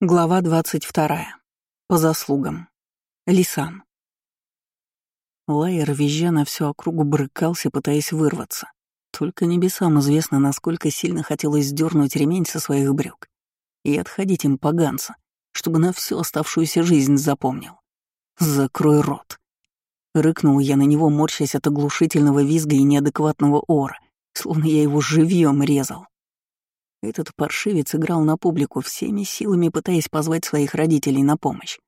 Глава 22. По заслугам. Лисан. Лайер, визжа на всю округу, брыкался, пытаясь вырваться. Только небесам известно, насколько сильно хотелось сдернуть ремень со своих брюк и отходить им поганца, чтобы на всю оставшуюся жизнь запомнил. «Закрой рот!» Рыкнул я на него, морщась от оглушительного визга и неадекватного ора, словно я его живьем резал. Этот паршивец играл на публику всеми силами, пытаясь позвать своих родителей на помощь,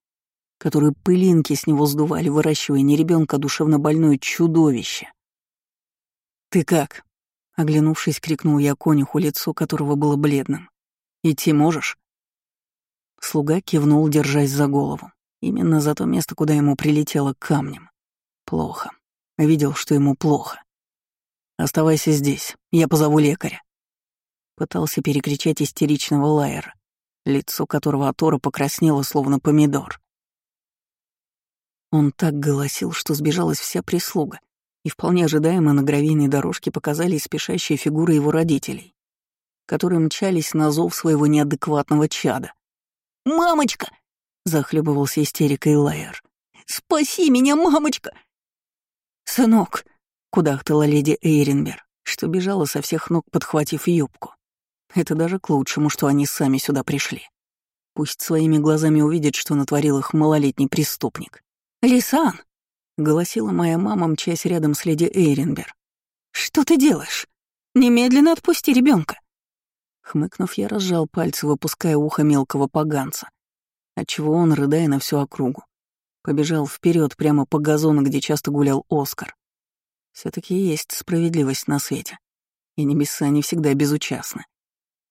которые пылинки с него сдували, выращивая не ребенка, а душевно больное чудовище. «Ты как?» — оглянувшись, крикнул я конюху, лицо которого было бледным. «Идти можешь?» Слуга кивнул, держась за голову. Именно за то место, куда ему прилетело камнем. Плохо. Видел, что ему плохо. «Оставайся здесь, я позову лекаря». Пытался перекричать истеричного Лайера, лицо которого от ора покраснело, словно помидор. Он так голосил, что сбежалась вся прислуга, и вполне ожидаемо на гравийной дорожке показались спешащие фигуры его родителей, которые мчались на зов своего неадекватного чада. «Мамочка!» — захлебывался истерикой Лайер. «Спаси меня, мамочка!» «Сынок!» — кудахтала леди Эйренбер, что бежала со всех ног, подхватив юбку. Это даже к лучшему, что они сами сюда пришли. Пусть своими глазами увидят, что натворил их малолетний преступник. «Лисан!» — голосила моя мама, мчась рядом с леди Эйренбер. «Что ты делаешь? Немедленно отпусти ребенка. Хмыкнув, я разжал пальцы, выпуская ухо мелкого поганца, отчего он, рыдая на всю округу, побежал вперед прямо по газону, где часто гулял Оскар. все таки есть справедливость на свете, и небеса не всегда безучастны.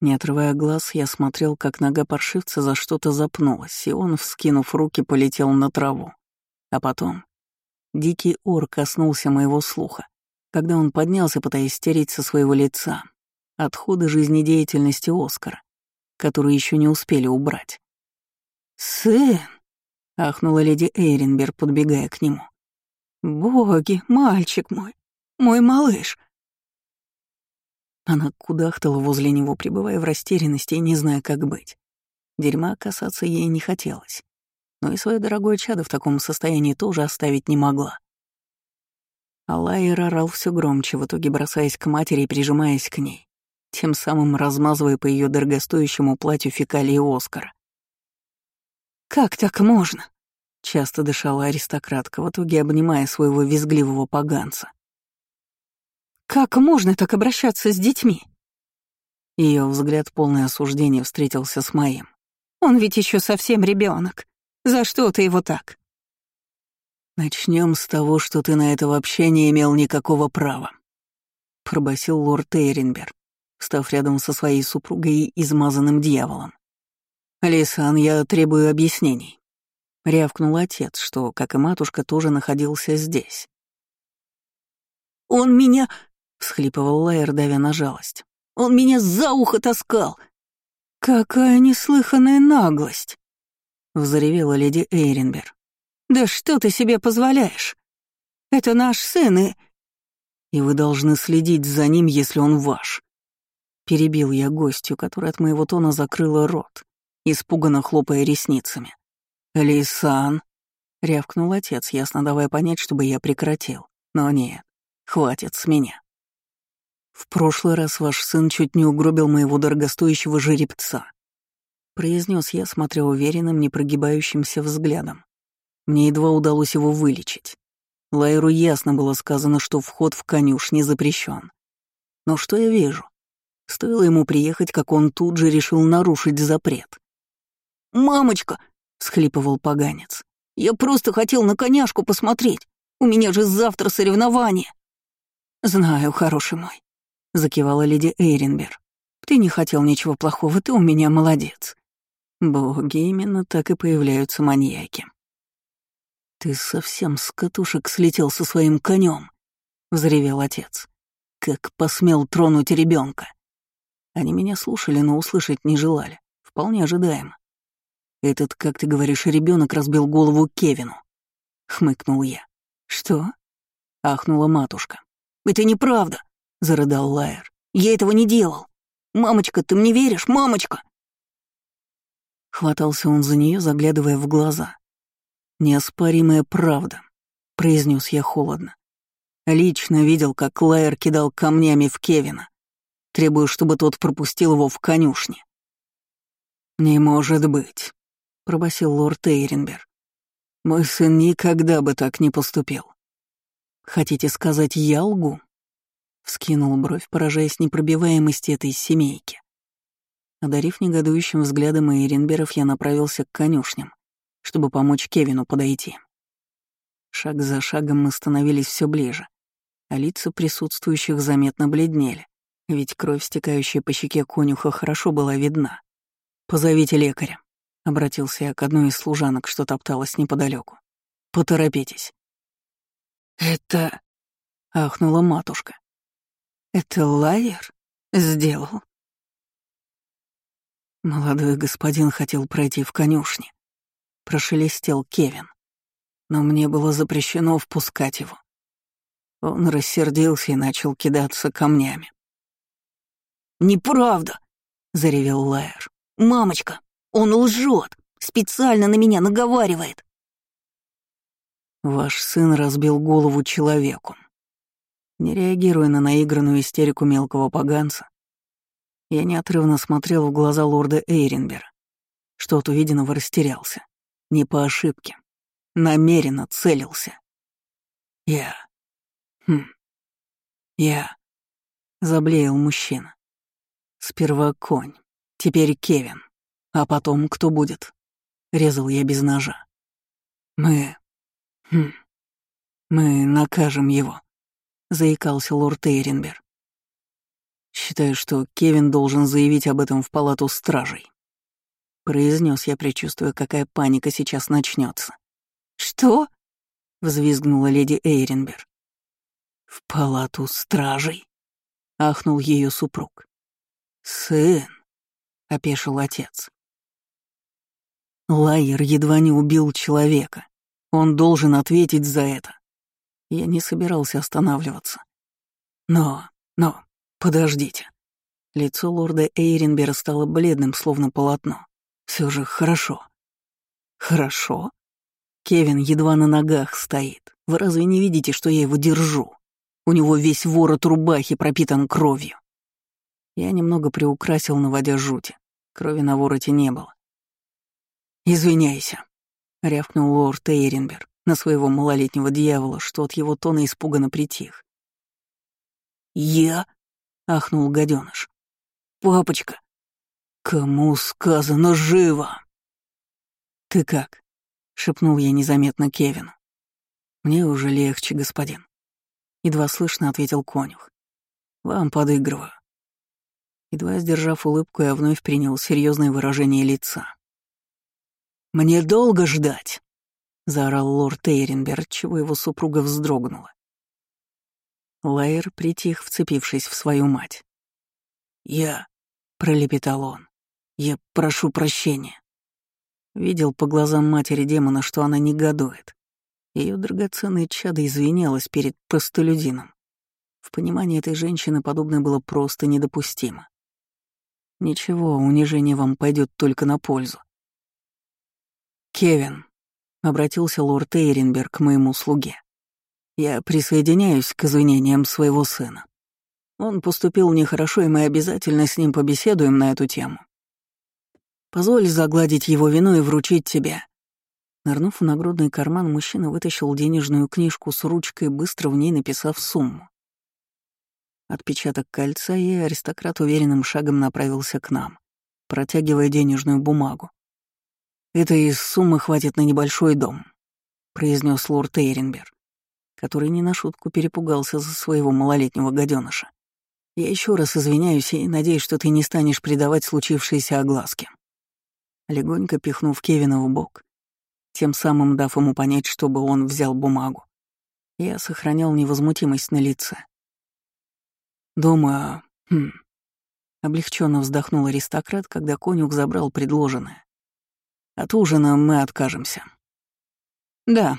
Не отрывая глаз, я смотрел, как нога паршивца за что-то запнулась, и он, вскинув руки, полетел на траву. А потом дикий ор коснулся моего слуха, когда он поднялся, пытаясь стереть со своего лица отходы жизнедеятельности Оскара, которые еще не успели убрать. «Сын!» — ахнула леди Эйренберг, подбегая к нему. «Боги, мальчик мой, мой малыш!» Она кудахтала возле него, пребывая в растерянности и не зная, как быть. Дерьма касаться ей не хотелось. Но и свое дорогое чадо в таком состоянии тоже оставить не могла. Алайер орал все громче, в итоге бросаясь к матери и прижимаясь к ней, тем самым размазывая по ее дорогостоящему платью фекалии Оскара. «Как так можно?» — часто дышала аристократка, в итоге обнимая своего визгливого поганца. Как можно так обращаться с детьми? Ее взгляд полное осуждения встретился с моим. Он ведь еще совсем ребенок. За что ты его так? Начнем с того, что ты на это вообще не имел никакого права, пробасил лорд Эйренберг, став рядом со своей супругой и измазанным дьяволом. «Лисан, я требую объяснений», — рявкнул отец, что, как и матушка, тоже находился здесь. «Он меня...» — всхлипывал Лайер, давя на жалость. «Он меня за ухо таскал!» «Какая неслыханная наглость!» — взревела леди Эйренбер. «Да что ты себе позволяешь? Это наш сын, и...» «И вы должны следить за ним, если он ваш». Перебил я гостью, которая от моего тона закрыла рот, испуганно хлопая ресницами. «Лисан!» — рявкнул отец, ясно давая понять, чтобы я прекратил. Но нет, хватит с меня. «В прошлый раз ваш сын чуть не угробил моего дорогостоящего жеребца», — произнес я, смотря уверенным, непрогибающимся взглядом. Мне едва удалось его вылечить. Лайру ясно было сказано, что вход в конюшни запрещен. Но что я вижу? Стоило ему приехать, как он тут же решил нарушить запрет. «Мамочка!» — схлипывал поганец. «Я просто хотел на коняшку посмотреть. У меня же завтра соревнование». «Знаю, хороший мой. — закивала леди Эйренбер. «Ты не хотел ничего плохого, ты у меня молодец». Боги, именно так и появляются маньяки. «Ты совсем с катушек слетел со своим конем, взревел отец. «Как посмел тронуть ребенка. Они меня слушали, но услышать не желали. Вполне ожидаемо. «Этот, как ты говоришь, ребенок разбил голову Кевину», — хмыкнул я. «Что?» — ахнула матушка. «Это неправда!» — зарыдал Лайер. «Я этого не делал! Мамочка, ты мне веришь, мамочка?» Хватался он за нее, заглядывая в глаза. «Неоспоримая правда», — произнес я холодно. Лично видел, как Лайер кидал камнями в Кевина, требуя, чтобы тот пропустил его в конюшне. «Не может быть», — пробасил лорд Эйренберг. «Мой сын никогда бы так не поступил». «Хотите сказать, я лгу?» Вскинул бровь, поражаясь непробиваемости этой семейки. Одарив негодующим взглядом Эйренберов, я направился к конюшням, чтобы помочь Кевину подойти. Шаг за шагом мы становились все ближе, а лица присутствующих заметно бледнели, ведь кровь, стекающая по щеке конюха, хорошо была видна. «Позовите лекаря», — обратился я к одной из служанок, что топталась неподалеку. «Поторопитесь». «Это...» — ахнула матушка. «Это Лайер сделал?» Молодой господин хотел пройти в конюшне. Прошелестел Кевин. Но мне было запрещено впускать его. Он рассердился и начал кидаться камнями. «Неправда!» — заревел Лайер. «Мамочка, он лжет! Специально на меня наговаривает!» Ваш сын разбил голову человеку. Не реагируя на наигранную истерику мелкого поганца, я неотрывно смотрел в глаза лорда Эйренбера. Что от увиденного растерялся. Не по ошибке. Намеренно целился. Я... Хм... Я... Заблеял мужчина. Сперва конь, Теперь Кевин. А потом кто будет? Резал я без ножа. Мы... Хм... Мы накажем его, заикался лорд Эйренбер. Считаю, что Кевин должен заявить об этом в палату стражей. Произнес я, предчувствуя, какая паника сейчас начнется. Что? взвизгнула леди Эйренбер. В палату стражей, ахнул ее супруг. Сын, — опешил отец. Лайер едва не убил человека. Он должен ответить за это. Я не собирался останавливаться. Но, но, подождите. Лицо лорда Эйренбера стало бледным, словно полотно. Все же хорошо. Хорошо? Кевин едва на ногах стоит. Вы разве не видите, что я его держу? У него весь ворот рубахи пропитан кровью. Я немного приукрасил, наводя жути. Крови на вороте не было. «Извиняйся», — рявкнул лорд Эйренберг на своего малолетнего дьявола, что от его тона испуганно притих. «Я?» — ахнул гаденыш. «Папочка, кому сказано живо?» «Ты как?» — шепнул я незаметно Кевину. «Мне уже легче, господин», — едва слышно ответил конюх. «Вам подыгрываю». Едва сдержав улыбку, я вновь принял серьезное выражение лица. «Мне долго ждать!» — заорал лорд Эйренберг, чего его супруга вздрогнула. Лайер притих, вцепившись в свою мать. «Я...» — пролепетал он. «Я прошу прощения». Видел по глазам матери демона, что она негодует. Ее драгоценное чадо извинялось перед простолюдином. В понимании этой женщины подобное было просто недопустимо. Ничего, унижение вам пойдет только на пользу. Кевин, обратился лорд Эйренберг к моему слуге. Я присоединяюсь к извинениям своего сына. Он поступил нехорошо, и мы обязательно с ним побеседуем на эту тему. Позволь загладить его вину и вручить тебе. Нырнув в нагрудный карман, мужчина вытащил денежную книжку с ручкой, быстро в ней написав сумму. Отпечаток кольца, и аристократ уверенным шагом направился к нам, протягивая денежную бумагу. «Этой суммы хватит на небольшой дом», — произнес лорд Эйренберг, который не на шутку перепугался за своего малолетнего гаденыша. «Я еще раз извиняюсь и надеюсь, что ты не станешь придавать случившиеся огласки». Легонько пихнув Кевина в бок, тем самым дав ему понять, чтобы он взял бумагу, я сохранял невозмутимость на лице. Думаю, хм. Облегченно вздохнул аристократ, когда конюх забрал предложенное. От ужина мы откажемся. Да,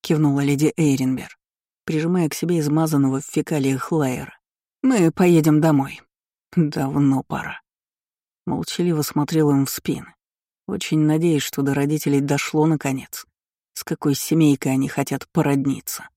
кивнула леди Эйренберг, прижимая к себе измазанного в фекалиях Лайера. Мы поедем домой. Давно пора. Молчаливо смотрел им в спины, Очень надеюсь, что до родителей дошло наконец, с какой семейкой они хотят породниться.